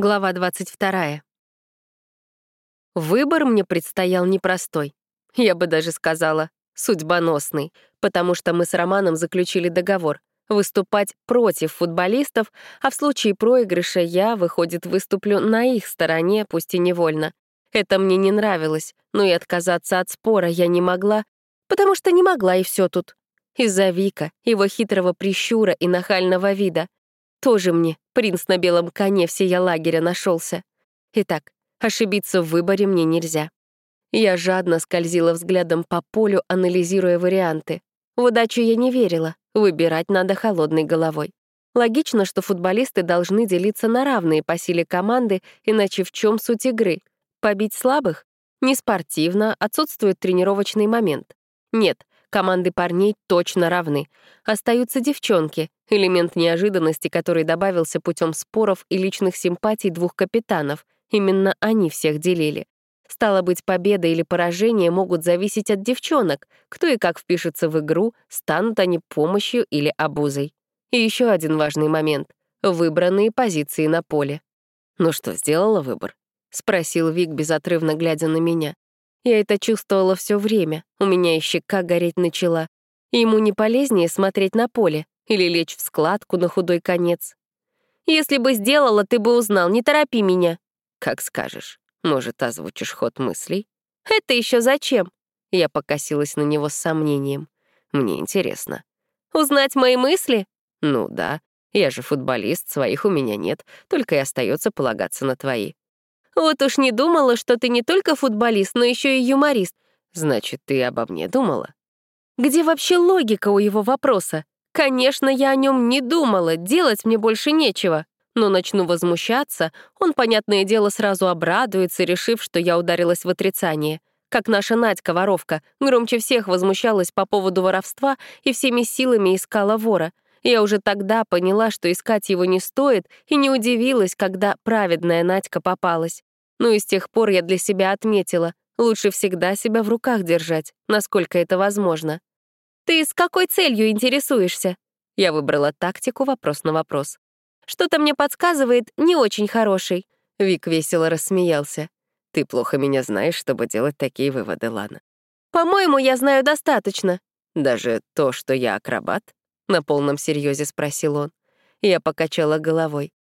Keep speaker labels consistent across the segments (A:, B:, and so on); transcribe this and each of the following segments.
A: Глава 22. Выбор мне предстоял непростой. Я бы даже сказала, судьбоносный, потому что мы с Романом заключили договор выступать против футболистов, а в случае проигрыша я, выходит, выступлю на их стороне, пусть и невольно. Это мне не нравилось, но и отказаться от спора я не могла, потому что не могла, и все тут. Из-за Вика, его хитрого прищура и нахального вида — тоже мне принц на белом коне всея лагеря нашелся. Итак, ошибиться в выборе мне нельзя. Я жадно скользила взглядом по полю, анализируя варианты. В удачу я не верила, выбирать надо холодной головой. Логично, что футболисты должны делиться на равные по силе команды, иначе в чем суть игры? Побить слабых? Не спортивно, отсутствует тренировочный момент. Нет, команды парней точно равны. Остаются девчонки, элемент неожиданности, который добавился путем споров и личных симпатий двух капитанов. Именно они всех делили. Стало быть, победа или поражение могут зависеть от девчонок, кто и как впишется в игру, станут они помощью или обузой. И еще один важный момент — выбранные позиции на поле. «Ну что, сделала выбор?» — спросил Вик, безотрывно глядя на меня. Я это чувствовала все время, у меня и щека гореть начала. Ему не полезнее смотреть на поле или лечь в складку на худой конец. «Если бы сделала, ты бы узнал, не торопи меня». «Как скажешь. Может, озвучишь ход мыслей?» «Это еще зачем?» Я покосилась на него с сомнением. «Мне интересно». «Узнать мои мысли?» «Ну да. Я же футболист, своих у меня нет, только и остается полагаться на твои». Вот уж не думала, что ты не только футболист, но еще и юморист. Значит, ты обо мне думала? Где вообще логика у его вопроса? Конечно, я о нем не думала, делать мне больше нечего. Но начну возмущаться, он, понятное дело, сразу обрадуется, решив, что я ударилась в отрицание. Как наша Надька-воровка, громче всех возмущалась по поводу воровства и всеми силами искала вора. Я уже тогда поняла, что искать его не стоит, и не удивилась, когда праведная Надька попалась. Ну и с тех пор я для себя отметила, лучше всегда себя в руках держать, насколько это возможно. «Ты с какой целью интересуешься?» Я выбрала тактику вопрос на вопрос. «Что-то мне подсказывает не очень хороший». Вик весело рассмеялся. «Ты плохо меня знаешь, чтобы делать такие выводы, Лана». «По-моему, я знаю достаточно». «Даже то, что я акробат?» — на полном серьезе спросил он. Я покачала головой.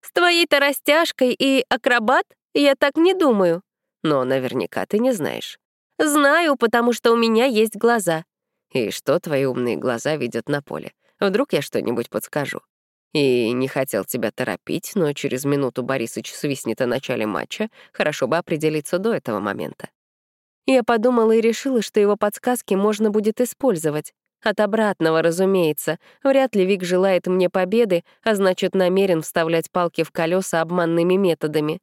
A: «С твоей-то растяжкой и акробат я так не думаю. Но наверняка ты не знаешь. Знаю, потому что у меня есть глаза. И что твои умные глаза видят на поле? Вдруг я что-нибудь подскажу. И не хотел тебя торопить, но через минуту Борисыч свистнет о начале матча, хорошо бы определиться до этого момента. Я подумала и решила, что его подсказки можно будет использовать. От обратного, разумеется. Вряд ли Вик желает мне победы, а значит, намерен вставлять палки в колеса обманными методами.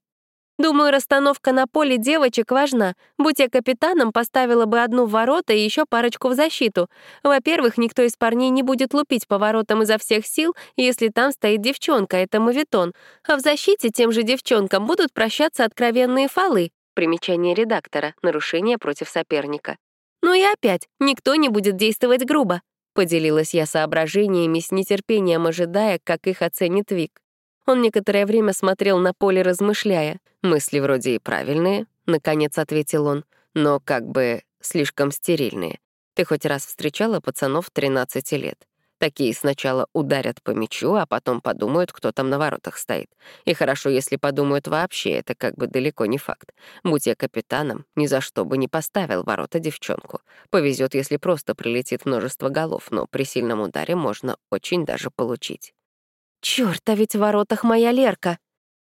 A: Думаю, расстановка на поле девочек важна. Будь я капитаном, поставила бы одну в ворота и еще парочку в защиту. Во-первых, никто из парней не будет лупить по воротам изо всех сил, если там стоит девчонка, это мавитон. А в защите тем же девчонкам будут прощаться откровенные фолы. Примечание редактора. Нарушение против соперника. Ну и опять, никто не будет действовать грубо. Поделилась я соображениями с нетерпением, ожидая, как их оценит Вик. Он некоторое время смотрел на поле, размышляя. «Мысли вроде и правильные», — наконец ответил он, «но как бы слишком стерильные. Ты хоть раз встречала пацанов 13 лет? Такие сначала ударят по мячу, а потом подумают, кто там на воротах стоит. И хорошо, если подумают вообще, это как бы далеко не факт. Будь я капитаном, ни за что бы не поставил ворота девчонку. Повезет, если просто прилетит множество голов, но при сильном ударе можно очень даже получить. Черт, а ведь в воротах моя Лерка.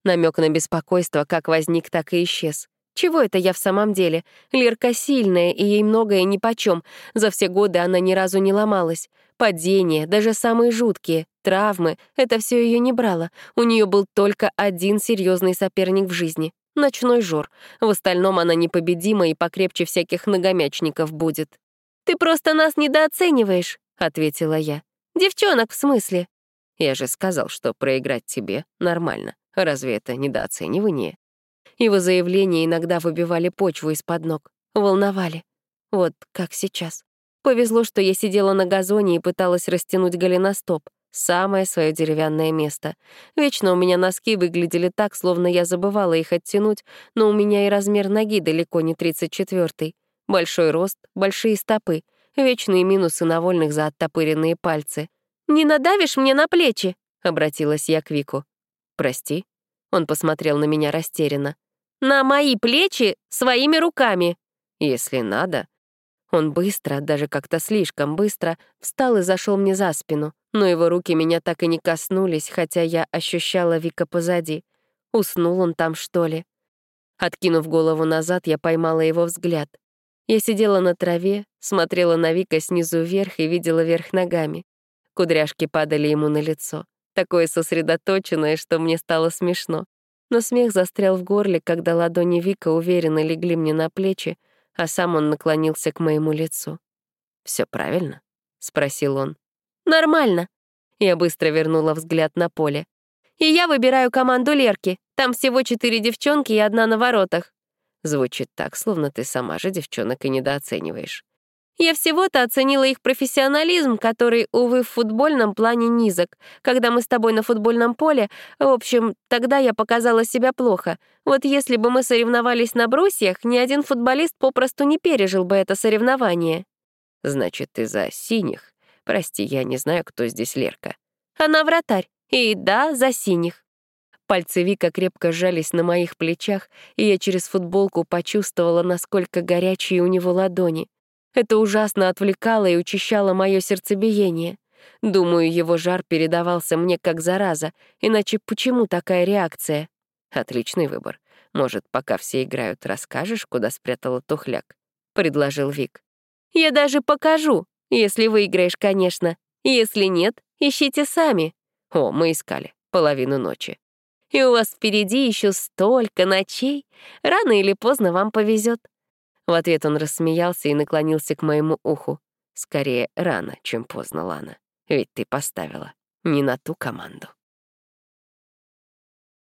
A: Намек на беспокойство как возник, так и исчез. Чего это я в самом деле? Лерка сильная, и ей многое нипочем. За все годы она ни разу не ломалась. Падения, даже самые жуткие, травмы — это все ее не брало. У нее был только один серьезный соперник в жизни — ночной жор. В остальном она непобедима и покрепче всяких многомячников будет. «Ты просто нас недооцениваешь», — ответила я. «Девчонок, в смысле?» Я же сказал, что проиграть тебе нормально. Разве это недооценивание? Его заявления иногда выбивали почву из-под ног, волновали. Вот как сейчас. Повезло, что я сидела на газоне и пыталась растянуть голеностоп. самое свое деревянное место. Вечно у меня носки выглядели так, словно я забывала их оттянуть, но у меня и размер ноги далеко не 34-й. Большой рост, большие стопы, вечные минусы на вольных за оттопыренные пальцы. «Не надавишь мне на плечи?» — обратилась я к Вику. «Прости». Он посмотрел на меня растерянно. «На мои плечи своими руками». «Если надо». Он быстро, даже как-то слишком быстро, встал и зашел мне за спину, но его руки меня так и не коснулись, хотя я ощущала Вика позади. Уснул он там, что ли? Откинув голову назад, я поймала его взгляд. Я сидела на траве, смотрела на Вика снизу вверх и видела вверх ногами. Кудряшки падали ему на лицо, такое сосредоточенное, что мне стало смешно. Но смех застрял в горле, когда ладони Вика уверенно легли мне на плечи, а сам он наклонился к моему лицу. Все правильно?» — спросил он. «Нормально». Я быстро вернула взгляд на поле. «И я выбираю команду Лерки. Там всего четыре девчонки и одна на воротах. Звучит так, словно ты сама же девчонок и недооцениваешь. Я всего-то оценила их профессионализм, который, увы, в футбольном плане низок. Когда мы с тобой на футбольном поле, в общем, тогда я показала себя плохо. Вот если бы мы соревновались на брусьях, ни один футболист попросту не пережил бы это соревнование. Значит, ты за синих. Прости, я не знаю, кто здесь Лерка. Она вратарь. И да, за синих. Пальцы Вика крепко сжались на моих плечах, и я через футболку почувствовала, насколько горячие у него ладони. Это ужасно отвлекало и учащало мое сердцебиение. Думаю, его жар передавался мне как зараза, иначе почему такая реакция? Отличный выбор. Может, пока все играют, расскажешь, куда спрятала тухляк? Предложил Вик. Я даже покажу, если выиграешь, конечно. Если нет, ищите сами. О, мы искали. Половину ночи и у вас впереди еще столько ночей. Рано или поздно вам повезет. В ответ он рассмеялся и наклонился к моему уху. Скорее рано, чем поздно, Лана. Ведь ты поставила не на ту команду.